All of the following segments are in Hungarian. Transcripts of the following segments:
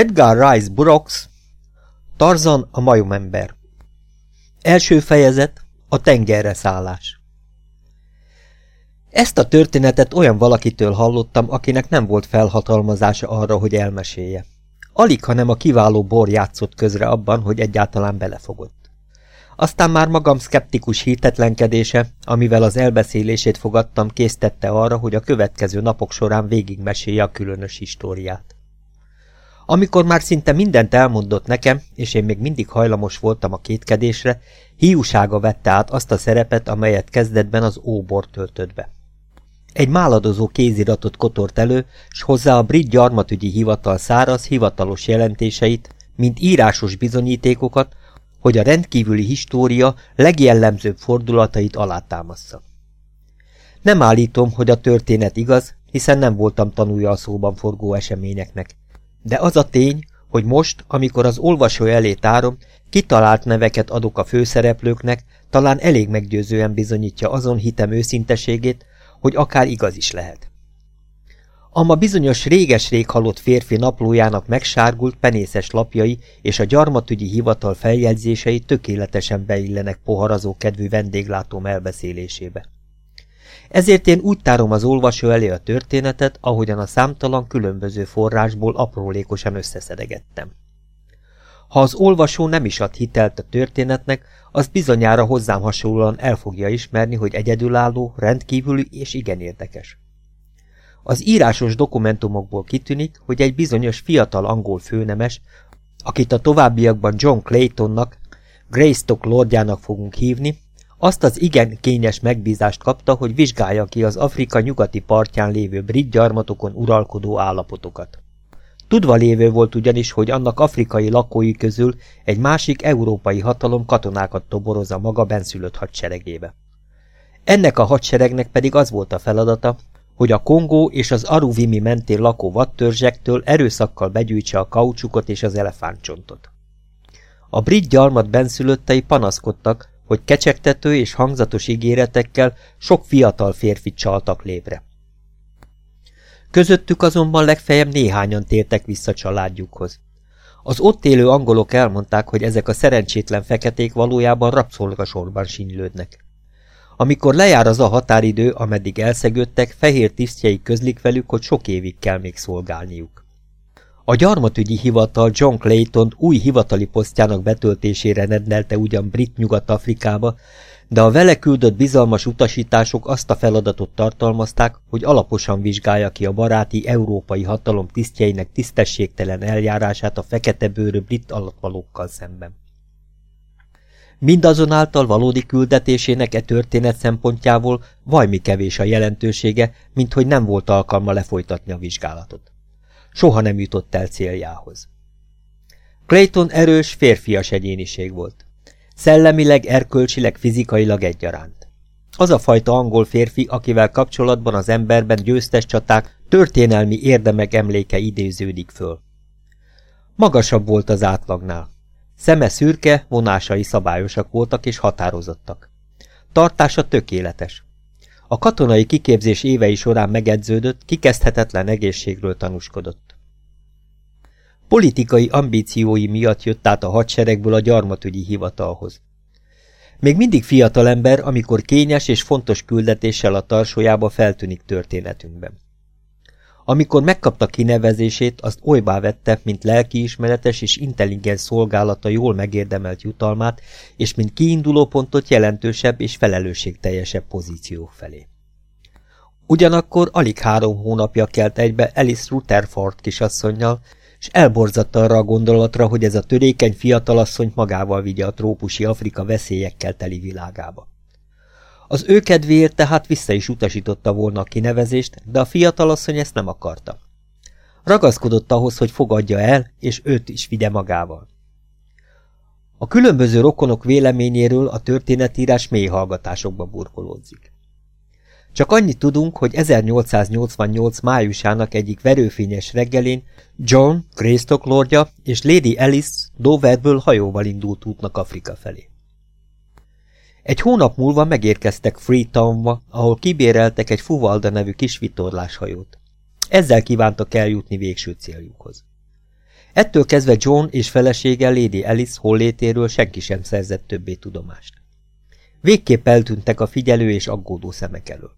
Edgar Rice Burroughs Tarzan a majomember Első fejezet A tengerre szállás Ezt a történetet olyan valakitől hallottam, akinek nem volt felhatalmazása arra, hogy elmesélje. Alig, hanem a kiváló bor játszott közre abban, hogy egyáltalán belefogott. Aztán már magam szkeptikus hitetlenkedése, amivel az elbeszélését fogadtam, késztette arra, hogy a következő napok során végigmesélje a különös históriát. Amikor már szinte mindent elmondott nekem, és én még mindig hajlamos voltam a kétkedésre, hiúsága vette át azt a szerepet, amelyet kezdetben az óbor töltött be. Egy máladozó kéziratot kotort elő, s hozzá a brit gyarmatügyi hivatal száraz, hivatalos jelentéseit, mint írásos bizonyítékokat, hogy a rendkívüli história legjellemzőbb fordulatait alátámassza. Nem állítom, hogy a történet igaz, hiszen nem voltam tanulja a szóban forgó eseményeknek, de az a tény, hogy most, amikor az olvasó elé tárom, kitalált neveket adok a főszereplőknek, talán elég meggyőzően bizonyítja azon hitem őszinteségét, hogy akár igaz is lehet. Ama bizonyos réges-rég halott férfi naplójának megsárgult penészes lapjai és a gyarmatügyi hivatal feljegyzései tökéletesen beillenek poharazó kedvű vendéglátóm elbeszélésébe. Ezért én úgy tárom az olvasó elé a történetet, ahogyan a számtalan különböző forrásból aprólékosan összeszedegettem. Ha az olvasó nem is ad hitelt a történetnek, az bizonyára hozzám hasonlóan el fogja ismerni, hogy egyedülálló, rendkívüli és igen érdekes. Az írásos dokumentumokból kitűnik, hogy egy bizonyos fiatal angol főnemes, akit a továbbiakban John Claytonnak, Greystock lordjának fogunk hívni, azt az igen kényes megbízást kapta, hogy vizsgálja ki az Afrika nyugati partján lévő brit gyarmatokon uralkodó állapotokat. Tudva lévő volt ugyanis, hogy annak afrikai lakói közül egy másik európai hatalom katonákat toboroz a maga benszülött hadseregébe. Ennek a hadseregnek pedig az volt a feladata, hogy a Kongó és az Aruvimi mentén lakó vadtörzsektől erőszakkal begyűjtse a kaucsukot és az elefántcsontot. A brit gyarmat benszülöttei panaszkodtak, hogy kecsegtető és hangzatos ígéretekkel sok fiatal férfit csaltak lébre. Közöttük azonban legfeljebb néhányan tértek vissza családjukhoz. Az ott élő angolok elmondták, hogy ezek a szerencsétlen feketék valójában rabszolgasorban sinylődnek. Amikor lejár az a határidő, ameddig elszegődtek, fehér tisztjei közlik velük, hogy sok évig kell még szolgálniuk. A gyarmatügyi hivatal John Clayton új hivatali posztjának betöltésére rendelte ugyan brit Nyugat-Afrikába, de a vele küldött bizalmas utasítások azt a feladatot tartalmazták, hogy alaposan vizsgálja ki a baráti európai hatalom tisztjeinek tisztességtelen eljárását a fekete bőrű brit alatvalókkal szemben. Mindazonáltal valódi küldetésének e történet szempontjából vajmi kevés a jelentősége, mint hogy nem volt alkalma lefolytatni a vizsgálatot. Soha nem jutott el céljához. Clayton erős, férfias egyéniség volt. Szellemileg, erkölcsileg, fizikailag egyaránt. Az a fajta angol férfi, akivel kapcsolatban az emberben győztes csaták történelmi érdemek emléke idéződik föl. Magasabb volt az átlagnál. Szeme szürke, vonásai szabályosak voltak és határozottak. Tartása tökéletes. A katonai kiképzés évei során megedződött, kikezdhetetlen egészségről tanúskodott. Politikai ambíciói miatt jött át a hadseregből a gyarmatügyi hivatalhoz. Még mindig fiatal ember, amikor kényes és fontos küldetéssel a tarsójába feltűnik történetünkben. Amikor megkapta kinevezését, azt olybá vette, mint lelkiismeretes és intelligens szolgálata jól megérdemelt jutalmát, és mint kiinduló pontot jelentősebb és felelősségteljesebb pozíciók felé. Ugyanakkor alig három hónapja kelt egybe Alice Rutherford kisasszonynal, és elborzadt arra a gondolatra, hogy ez a törékeny fiatalasszonyt magával vigye a trópusi Afrika veszélyekkel teli világába. Az ő kedvéért tehát vissza is utasította volna a kinevezést, de a fiatalasszony ezt nem akarta. Ragaszkodott ahhoz, hogy fogadja el, és őt is vigye magával. A különböző rokonok véleményéről a történetírás mély hallgatásokba burkolódzik. Csak annyit tudunk, hogy 1888 májusának egyik verőfényes reggelén John, Greystock lordja és Lady Alice Doverből hajóval indult útnak Afrika felé. Egy hónap múlva megérkeztek Freetownba, ahol kibéreltek egy Fuvalda nevű kis vitorláshajót. Ezzel kívántak eljutni végső céljukhoz. Ettől kezdve John és felesége Lady Alice hollétéről senki sem szerzett többé tudomást. Végképp eltűntek a figyelő és aggódó szemek elől.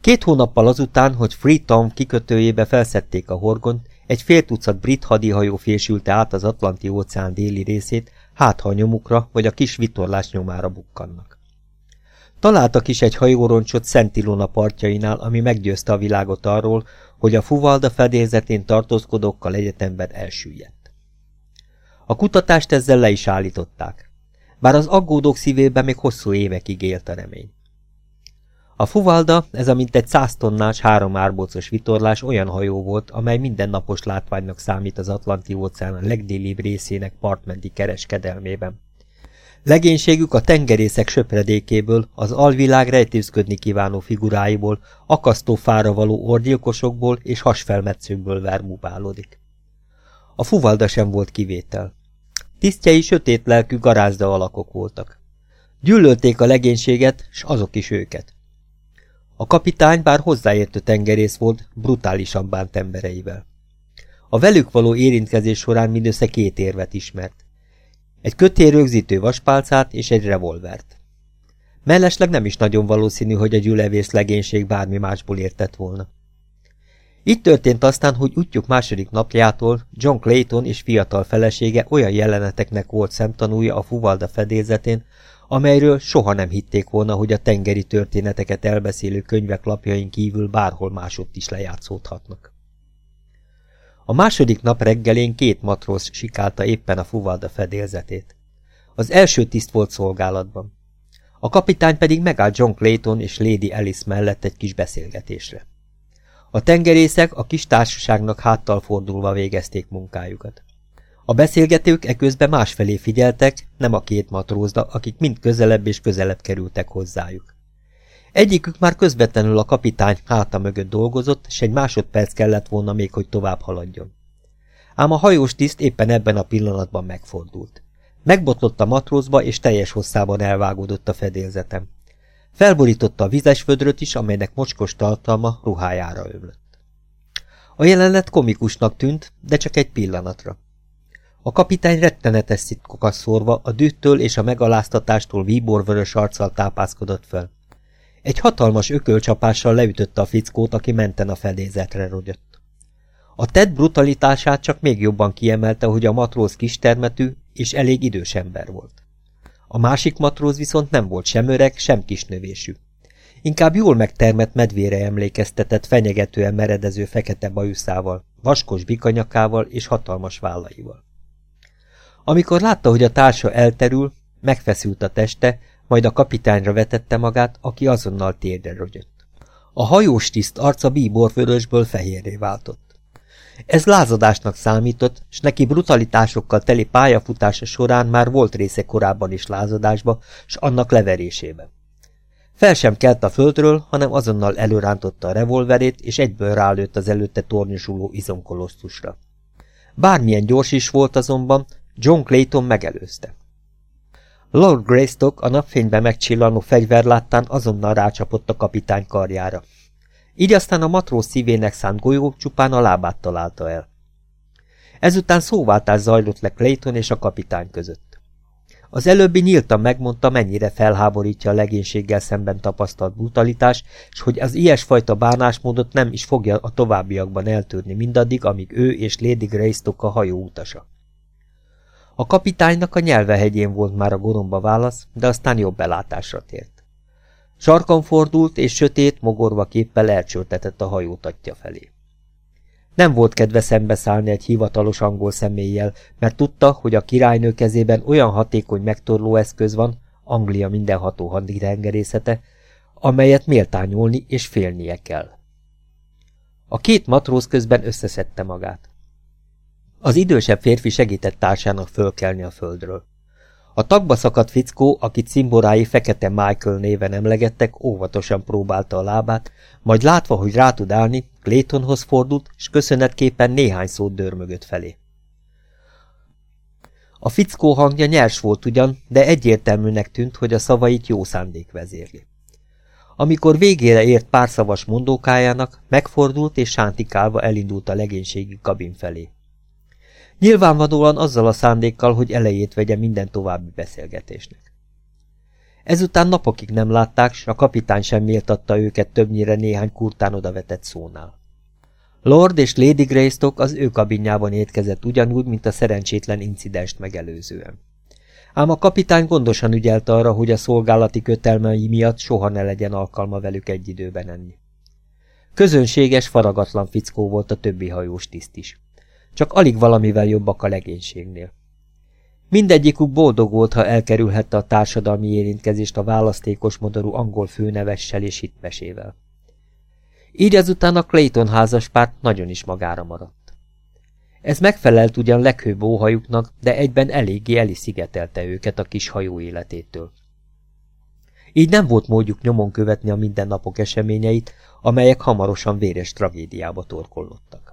Két hónappal azután, hogy Freetown kikötőjébe felszedték a horgont, egy fél tucat brit hadihajó fésülte át az Atlanti óceán déli részét, hát ha a nyomukra vagy a kis vitorlás nyomára bukkannak. Találtak is egy hajóroncsot Szent Ilona partjainál, ami meggyőzte a világot arról, hogy a Fuvalda fedélzetén tartózkodókkal egyetemben elsüllyedt. A kutatást ezzel le is állították, bár az aggódók szívében még hosszú évekig élt a remény. A Fuvalda, ez a mintegy száz tonnás, három árbócos vitorlás olyan hajó volt, amely mindennapos látványnak számít az Atlanti-óceán a legdélibb részének partmenti kereskedelmében. Legénységük a tengerészek söpredékéből, az alvilág rejtőzködni kívánó figuráiból, akasztó fára való orgyilkosokból és hasfelmetszőkből vermúbálódik. A fuvalda sem volt kivétel. Tisztjei sötét lelkű garázda alakok voltak. Gyűlölték a legénységet, s azok is őket. A kapitány bár hozzáértő tengerész volt, brutálisan bánt embereivel. A velük való érintkezés során mindössze két érvet ismert. Egy kötél rögzítő vaspálcát és egy revolvert. Mellesleg nem is nagyon valószínű, hogy a gyülevész legénység bármi másból értett volna. Itt történt aztán, hogy útjuk második napjától John Clayton és fiatal felesége olyan jeleneteknek volt szemtanúja a Fuvalda fedélzetén, amelyről soha nem hitték volna, hogy a tengeri történeteket elbeszélő könyvek lapjain kívül bárhol másodt is lejátszódhatnak. A második nap reggelén két matróz sikálta éppen a fuvalda fedélzetét. Az első tiszt volt szolgálatban. A kapitány pedig megállt John Clayton és Lady Alice mellett egy kis beszélgetésre. A tengerészek a kis társaságnak háttal fordulva végezték munkájukat. A beszélgetők eközben másfelé figyeltek, nem a két matrózda, akik mind közelebb és közelebb kerültek hozzájuk. Egyikük már közvetlenül a kapitány háta mögött dolgozott, s egy másodperc kellett volna még, hogy tovább haladjon. Ám a hajós tiszt éppen ebben a pillanatban megfordult. Megbotlott a matrózba, és teljes hosszában elvágódott a fedélzetem. Felborította a vizes födröt is, amelynek mocskos tartalma ruhájára ömlött. A jelenet komikusnak tűnt, de csak egy pillanatra. A kapitány rettenetes szitkokat szórva, a dühtől és a megaláztatástól víborvörös arccal tápászkodott fel. Egy hatalmas ökölcsapással leütötte a fickót, aki menten a fedézetre rogyott. A tett brutalitását csak még jobban kiemelte, hogy a matróz kistermetű és elég idős ember volt. A másik matróz viszont nem volt sem öreg, sem kisnövésű. Inkább jól megtermett medvére emlékeztetett fenyegetően meredező fekete bajuszával, vaskos bikanyakával és hatalmas vállaival. Amikor látta, hogy a társa elterül, megfeszült a teste, majd a kapitányra vetette magát, aki azonnal térdre rogyott. A hajós tiszt arca bíborvörösből fehérré váltott. Ez lázadásnak számított, s neki brutalitásokkal teli pályafutása során már volt része korábban is lázadásba, s annak leverésében. Fel sem kelt a földről, hanem azonnal előrántotta a revolverét, és egyből rálőtt az előtte tornyosuló izomkolosztusra. Bármilyen gyors is volt azonban, John Clayton megelőzte. Lord Greystock a napfényben megcsillanó fegyver láttán azonnal rácsapott a kapitány karjára. Így aztán a matróz szívének szánt golyó csupán a lábát találta el. Ezután szóváltás zajlott le Clayton és a kapitány között. Az előbbi nyíltan megmondta, mennyire felháborítja a legénységgel szemben tapasztalt brutalitás, és hogy az ilyesfajta bánásmódot nem is fogja a továbbiakban eltörni mindaddig, amíg ő és Lady Greystock a hajó utasa. A kapitánynak a nyelvehegyén volt már a goromba válasz, de aztán jobb belátásra tért. Sarkan fordult, és sötét, mogorva képpel elcsöltetett a hajótatja felé. Nem volt kedve szembeszállni egy hivatalos angol személlyel, mert tudta, hogy a királynő kezében olyan hatékony megtorló eszköz van, Anglia mindenható haditengerészete, amelyet méltányolni és félnie kell. A két matróz közben összeszedte magát. Az idősebb férfi segített társának fölkelni a földről. A tagba szakadt fickó, akit cimborái Fekete Michael néven emlegettek, óvatosan próbálta a lábát, majd látva, hogy rá tud állni, Claytonhoz fordult, és köszönetképpen néhány szót dörmögött felé. A fickó hangja nyers volt ugyan, de egyértelműnek tűnt, hogy a szavait jó szándék vezérli. Amikor végére ért pár szavas mondókájának, megfordult és sántikálva elindult a legénységi kabin felé. Nyilvánvalóan azzal a szándékkal, hogy elejét vegye minden további beszélgetésnek. Ezután napokig nem látták, s a kapitány sem méltatta őket többnyire néhány kurtán odavetett szónál. Lord és Lady Greystock az ő kabinjában étkezett ugyanúgy, mint a szerencsétlen incidenst megelőzően. Ám a kapitány gondosan ügyelt arra, hogy a szolgálati kötelmei miatt soha ne legyen alkalma velük egy időben enni. Közönséges, faragatlan fickó volt a többi hajós tiszt is. Csak alig valamivel jobbak a legénységnél. Mindegyikük boldog volt, ha elkerülhette a társadalmi érintkezést a választékos modorú angol főnevessel és hitmesével. Így ezután a Clayton házaspárt nagyon is magára maradt. Ez megfelelt ugyan leghőbb óhajuknak, de egyben eléggé eliszigetelte őket a kis hajó életétől. Így nem volt módjuk nyomon követni a mindennapok eseményeit, amelyek hamarosan véres tragédiába torkollottak.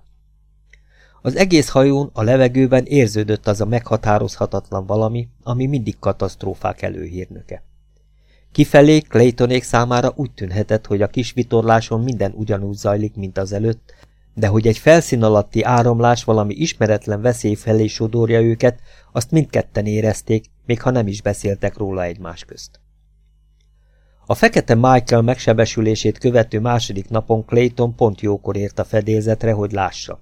Az egész hajón, a levegőben érződött az a meghatározhatatlan valami, ami mindig katasztrófák előhírnöke. Kifelé Claytonék számára úgy tűnhetett, hogy a kis vitorláson minden ugyanúgy zajlik, mint az előtt, de hogy egy felszín alatti áramlás valami ismeretlen veszély felé sodorja őket, azt mindketten érezték, még ha nem is beszéltek róla egymás közt. A fekete Michael megsebesülését követő második napon Clayton pont jókor ért a fedélzetre, hogy lássa.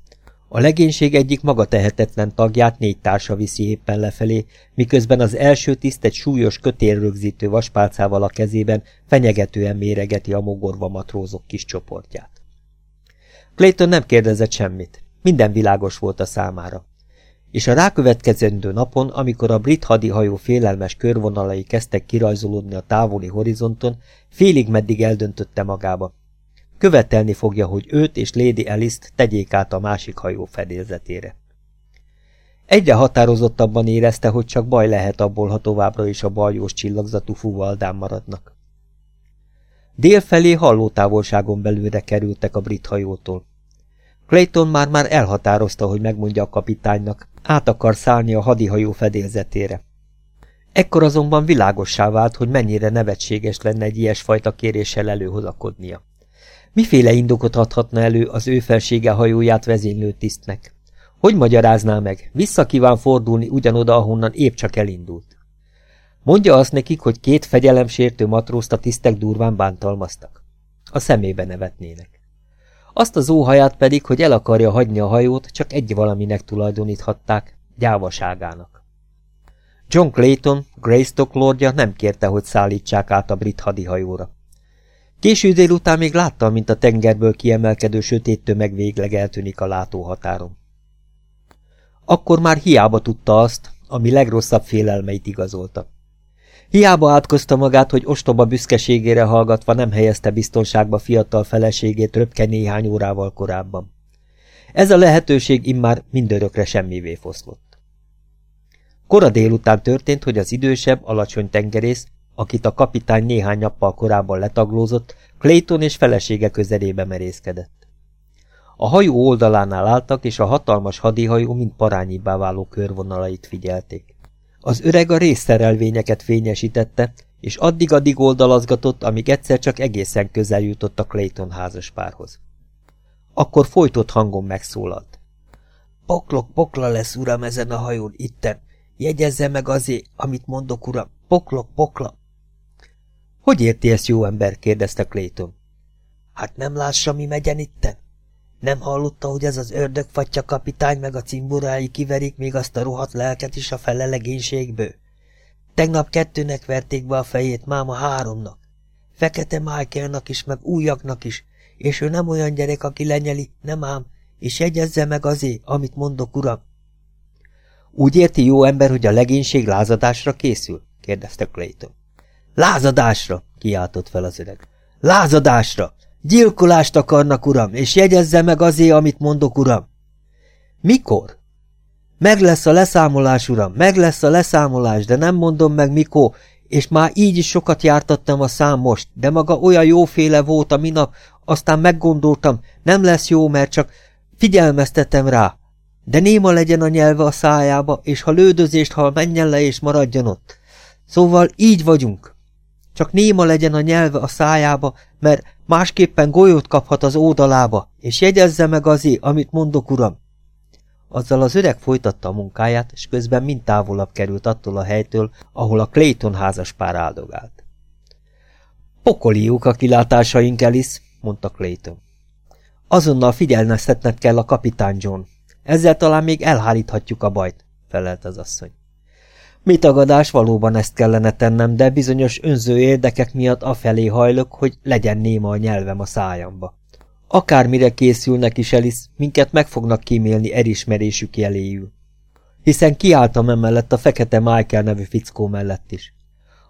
A legénység egyik maga tehetetlen tagját négy társa viszi éppen lefelé, miközben az első tiszt egy súlyos kötélrögzítő vaspálcával a kezében fenyegetően méregeti a mogorva matrózok kis csoportját. Clayton nem kérdezett semmit, minden világos volt a számára. És a rákövetkezendő napon, amikor a brit hadihajó félelmes körvonalai kezdtek kirajzolódni a távoli horizonton, félig meddig eldöntötte magába, Követelni fogja, hogy őt és Lady Alice-t tegyék át a másik hajó fedélzetére. Egyre határozottabban érezte, hogy csak baj lehet abból, ha továbbra is a baljós csillagzatú fúvaldán maradnak. Délfelé hallótávolságon belőle kerültek a brit hajótól. Clayton már-már elhatározta, hogy megmondja a kapitánynak, át akar szállni a hadihajó fedélzetére. Ekkor azonban világossá vált, hogy mennyire nevetséges lenne egy ilyesfajta kéréssel előhozakodnia. Miféle indokot adhatna elő az ő felsége hajóját vezénylő tisztnek? Hogy magyarázná meg? Vissza kíván fordulni ugyanoda, ahonnan épp csak elindult. Mondja azt nekik, hogy két fegyelemsértő matrózt a tisztek durván bántalmaztak. A szemébe nevetnének. Azt az óhaját pedig, hogy el akarja hagyni a hajót, csak egy valaminek tulajdoníthatták, gyávaságának. John Clayton, Greystock lordja nem kérte, hogy szállítsák át a brit hadihajóra. Késő délután még láttam, mint a tengerből kiemelkedő sötét tömeg végleg eltűnik a látóhatáron. Akkor már hiába tudta azt, ami legrosszabb félelmeit igazolta. Hiába átkozta magát, hogy ostoba büszkeségére hallgatva nem helyezte biztonságba fiatal feleségét röpke néhány órával korábban. Ez a lehetőség immár mindörökre semmivé foszlott. Kora délután történt, hogy az idősebb, alacsony tengerész akit a kapitány néhány nappal korábban letaglózott, Clayton és felesége közelébe merészkedett. A hajó oldalánál álltak, és a hatalmas hadihajó mind parányibbá váló körvonalait figyelték. Az öreg a részszerelvényeket fényesítette, és addig-addig oldalazgatott, amíg egyszer csak egészen közel jutott a Clayton házaspárhoz. Akkor folytott hangon megszólalt. Poklok, pokla lesz, uram, ezen a hajón, itten. Jegyezze meg azért, amit mondok, uram. Poklok, pokla. Hogy érti ezt jó ember? kérdezte Clayton. Hát nem lássa, mi megyen itten? Nem hallotta, hogy ez az ördögfatya kapitány meg a cimburái kiverik még azt a rohadt lelket is a fele legénységből? Tegnap kettőnek verték be a fejét, máma háromnak. Fekete Michaelnak is, meg újaknak is, és ő nem olyan gyerek, aki lenyeli, nem ám, és jegyezze meg azé, amit mondok, uram. Úgy érti jó ember, hogy a legénység lázadásra készül? kérdezte Clayton. Lázadásra! kiáltott fel az öreg. Lázadásra! Gyilkolást akarnak, uram, és jegyezze meg azért, amit mondok, uram. Mikor? Meg lesz a leszámolás, uram, meg lesz a leszámolás, de nem mondom meg mikor, és már így is sokat jártattam a szám most, de maga olyan jóféle volt a minap, aztán meggondoltam, nem lesz jó, mert csak figyelmeztetem rá. De néma legyen a nyelve a szájába, és ha lődözést hal, menjen le és maradjon ott. Szóval így vagyunk. Csak néma legyen a nyelve a szájába, mert másképpen golyót kaphat az ódalába, és jegyezze meg azért, amit mondok, uram. Azzal az öreg folytatta a munkáját, és közben mind távolabb került attól a helytől, ahol a Clayton házas pár áldogált. Pokoliuk a kilátásaink, Alice, mondta Clayton. Azonnal figyelmeztetned kell a kapitány John. Ezzel talán még elháríthatjuk a bajt, felelt az asszony. Mi tagadás, valóban ezt kellene tennem, de bizonyos önző érdekek miatt afelé hajlok, hogy legyen néma a nyelvem a szájamba. Akármire készülnek is, Elis, minket meg fognak kímélni elismerésük jeléjül. Hiszen kiálltam emellett a fekete Michael nevű fickó mellett is.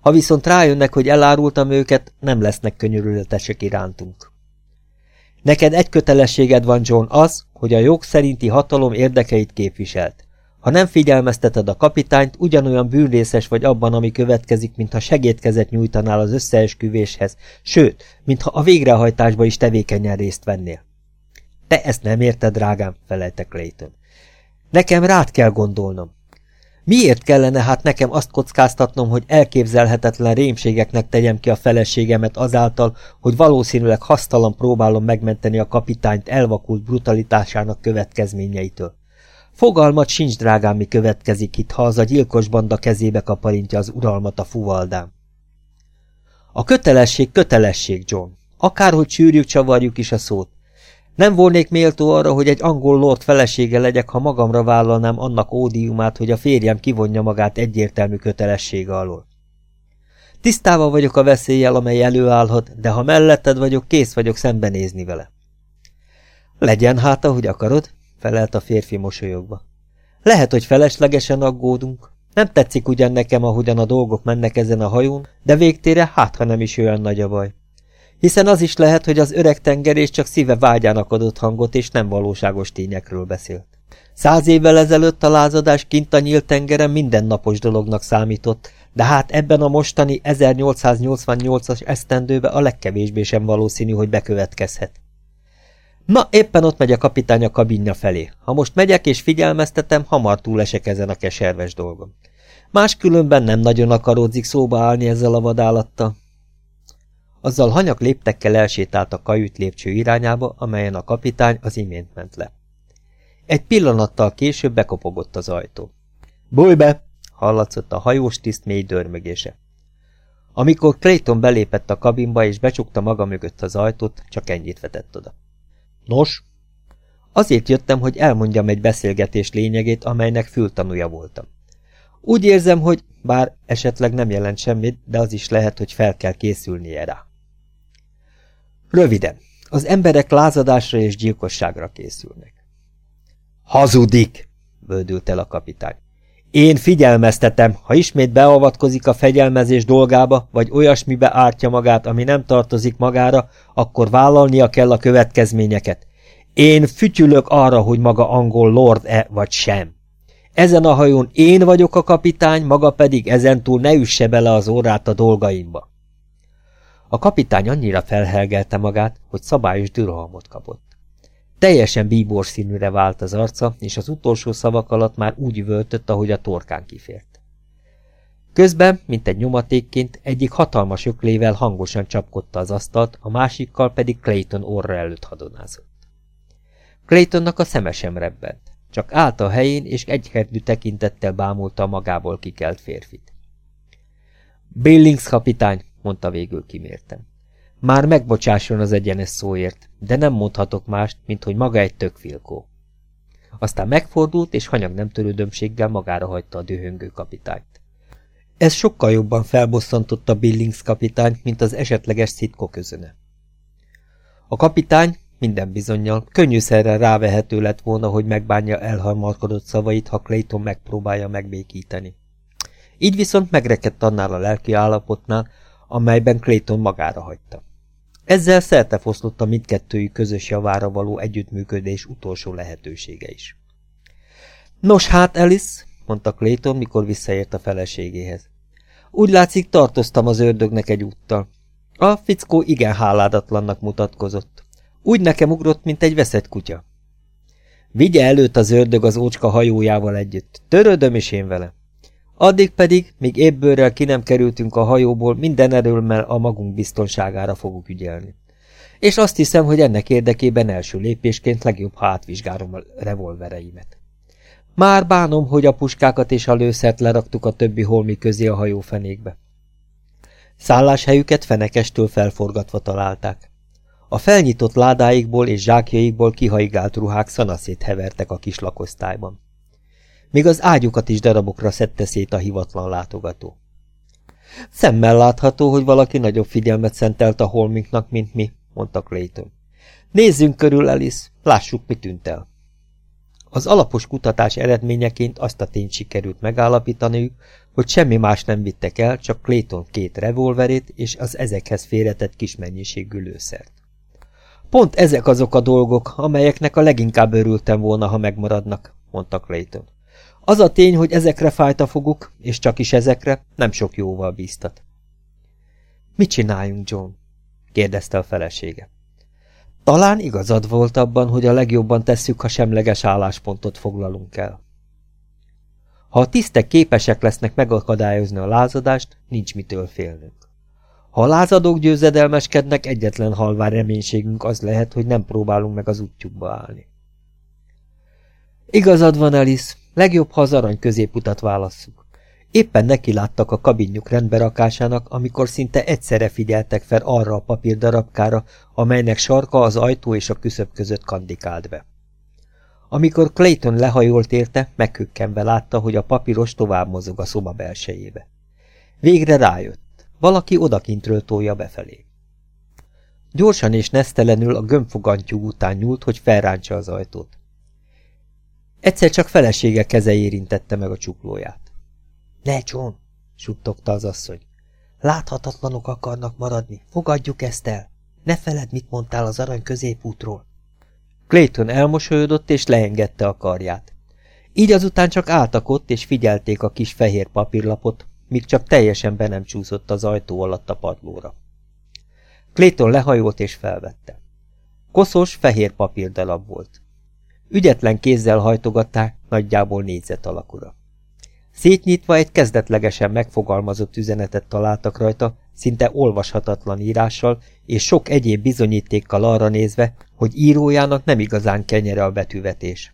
Ha viszont rájönnek, hogy elárultam őket, nem lesznek könyörületesek irántunk. Neked egy kötelességed van, John, az, hogy a jog szerinti hatalom érdekeit képviselt. Ha nem figyelmezteted a kapitányt, ugyanolyan bűnrészes vagy abban, ami következik, mintha segédkezet nyújtanál az összeesküvéshez, sőt, mintha a végrehajtásba is tevékenyen részt vennél. Te ezt nem érted, drágám, felelte Clayton. Nekem rád kell gondolnom. Miért kellene hát nekem azt kockáztatnom, hogy elképzelhetetlen rémségeknek tegyem ki a feleségemet azáltal, hogy valószínűleg hasztalan próbálom megmenteni a kapitányt elvakult brutalitásának következményeitől? Fogalmat sincs, drágám, mi következik itt, ha az a gyilkos banda kezébe kaparintja az uralmat a fuvaldán. A kötelesség kötelesség, John. Akárhogy csűrjük, csavarjuk is a szót. Nem volnék méltó arra, hogy egy angol lord felesége legyek, ha magamra vállalnám annak ódiumát, hogy a férjem kivonja magát egyértelmű kötelessége alól. Tisztában vagyok a veszéllyel, amely előállhat, de ha melletted vagyok, kész vagyok szembenézni vele. Legyen hát, ahogy akarod, felelt a férfi mosolyogva. Lehet, hogy feleslegesen aggódunk. Nem tetszik ugyan nekem, ahogyan a dolgok mennek ezen a hajón, de végtére hát, ha nem is olyan nagy a baj. Hiszen az is lehet, hogy az öreg tengerés csak szíve vágyának adott hangot, és nem valóságos tényekről beszélt. Száz évvel ezelőtt a lázadás kint a nyílt tengeren mindennapos dolognak számított, de hát ebben a mostani 1888-as esztendőbe a legkevésbé sem valószínű, hogy bekövetkezhet. Na, éppen ott megy a kapitány a kabinja felé. Ha most megyek és figyelmeztetem, hamar túlesek ezen a keserves dolgon. Máskülönben nem nagyon akaródzik szóba állni ezzel a vadállattal. Azzal hanyak léptekkel elsétált a kajüt lépcső irányába, amelyen a kapitány az imént ment le. Egy pillanattal később bekopogott az ajtó. Bújj be! hallatszott a hajós tiszt mély dörmögése. Amikor Clayton belépett a kabinba és becsukta maga mögött az ajtót, csak ennyit vetett oda. Nos? Azért jöttem, hogy elmondjam egy beszélgetés lényegét, amelynek fültanúja voltam. Úgy érzem, hogy bár esetleg nem jelent semmit, de az is lehet, hogy fel kell készülnie rá. Röviden, az emberek lázadásra és gyilkosságra készülnek. Hazudik, bődült el a kapitány. Én figyelmeztetem, ha ismét beavatkozik a fegyelmezés dolgába, vagy olyasmibe ártja magát, ami nem tartozik magára, akkor vállalnia kell a következményeket. Én fütyülök arra, hogy maga angol lord-e vagy sem. Ezen a hajón én vagyok a kapitány, maga pedig ezentúl ne üsse bele az órát a dolgaimba. A kapitány annyira felhelgelte magát, hogy szabályos dürhalmot kapott. Teljesen bíbor színűre vált az arca, és az utolsó szavak alatt már úgy üvöltött, ahogy a torkán kifért. Közben, mint egy nyomatékként, egyik hatalmas öklével hangosan csapkodta az asztalt, a másikkal pedig Clayton orra előtt hadonázott. Claytonnak a szeme sem rebbent, csak állt a helyén, és egyherdű tekintettel bámulta a magából kikelt férfit. Billings kapitány, mondta végül kimértem. Már megbocsásson az egyenes szóért, de nem mondhatok mást, mint hogy maga egy tökfilkó. Aztán megfordult, és hanyag nem törődömséggel magára hagyta a dühöngő kapitányt. Ez sokkal jobban felbosszantotta Billings kapitányt, mint az esetleges szitkó közöne. A kapitány, minden bizonyal, könnyűszerrel rávehető lett volna, hogy megbánja elharmarkodott szavait, ha Clayton megpróbálja megbékíteni. Így viszont megrekedt annál a lelki állapotnál, amelyben Clayton magára hagyta. Ezzel szertefoszlotta mindkettőjük közös javára való együttműködés utolsó lehetősége is. Nos hát, Alice, mondta Clayton, mikor visszaért a feleségéhez. Úgy látszik, tartoztam az ördögnek egy úttal. A fickó igen háládatlannak mutatkozott. Úgy nekem ugrott, mint egy veszett kutya. Vigye előtt az ördög az ócska hajójával együtt. Törődöm is én vele. Addig pedig, míg ébbőrrel ki nem kerültünk a hajóból, minden erőmmel a magunk biztonságára fogunk ügyelni. És azt hiszem, hogy ennek érdekében első lépésként legjobb, ha átvizsgálom a revolvereimet. Már bánom, hogy a puskákat és a lőszert leraktuk a többi holmi közé a hajófenékbe. Szálláshelyüket fenekestől felforgatva találták. A felnyitott ládáikból és zsákjaikból kihaigált ruhák szanaszét hevertek a kis lakosztályban. Még az ágyukat is darabokra szedte szét a hivatlan látogató. Szemmel látható, hogy valaki nagyobb figyelmet szentelt a holminknak, mint mi, mondta Clayton. Nézzünk körül, Alice, lássuk, mi tűnt el. Az alapos kutatás eredményeként azt a tényt sikerült megállapítaniuk, hogy semmi más nem vittek el, csak Clayton két revolverét és az ezekhez félretett kis mennyiségű lőszert. Pont ezek azok a dolgok, amelyeknek a leginkább örültem volna, ha megmaradnak, mondta Clayton. Az a tény, hogy ezekre fájt foguk, és csak is ezekre, nem sok jóval bíztat. Mit csináljunk, John? kérdezte a felesége. Talán igazad volt abban, hogy a legjobban tesszük, ha semleges álláspontot foglalunk el. Ha a tisztek képesek lesznek megakadályozni a lázadást, nincs mitől félnünk. Ha a lázadók győzedelmeskednek, egyetlen halvár reménységünk az lehet, hogy nem próbálunk meg az útjukba állni. Igazad van, Alice, legjobb, ha az arany középutat válasszuk. Éppen neki láttak a kabinjuk rendberakásának, amikor szinte egyszerre figyeltek fel arra a papírdarabkára, amelynek sarka az ajtó és a küszöb között kandikált be. Amikor Clayton lehajolt érte, meghökkenve látta, hogy a papíros tovább mozog a szoba belsejébe. Végre rájött. Valaki odakintről tolja befelé. Gyorsan és nesztelenül a gömbfogantyú után nyúlt, hogy felráncsa az ajtót. Egyszer csak felesége keze érintette meg a csuklóját. Ne, John, suttogta az asszony. Láthatatlanok akarnak maradni, fogadjuk ezt el. Ne feled, mit mondtál az arany középútról. Clayton elmosolyodott és leengedte a karját. Így azután csak álltak ott és figyelték a kis fehér papírlapot, míg csak teljesen be nem csúszott az ajtó alatt a padlóra. Clayton lehajolt és felvette. Koszos, fehér papírdalap volt. Ügyetlen kézzel hajtogatták, nagyjából négyzet alakura. Szétnyitva egy kezdetlegesen megfogalmazott üzenetet találtak rajta, szinte olvashatatlan írással, és sok egyéb bizonyítékkal arra nézve, hogy írójának nem igazán kenyere a betűvetés.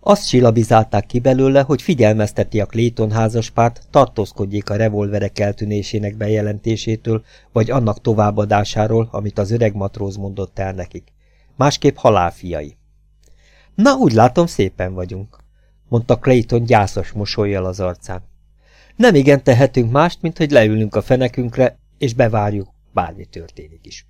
Azt silabizálták ki belőle, hogy figyelmezteti a Clayton házaspárt, tartózkodjék a revolverek eltűnésének bejelentésétől, vagy annak továbbadásáról, amit az öreg matróz mondott el nekik. Másképp halálfiai. Na, úgy látom, szépen vagyunk mondta Clayton gyászos mosolyjal az arcán. Nem igen tehetünk mást, mint hogy leülünk a fenekünkre, és bevárjuk, bármi történik is.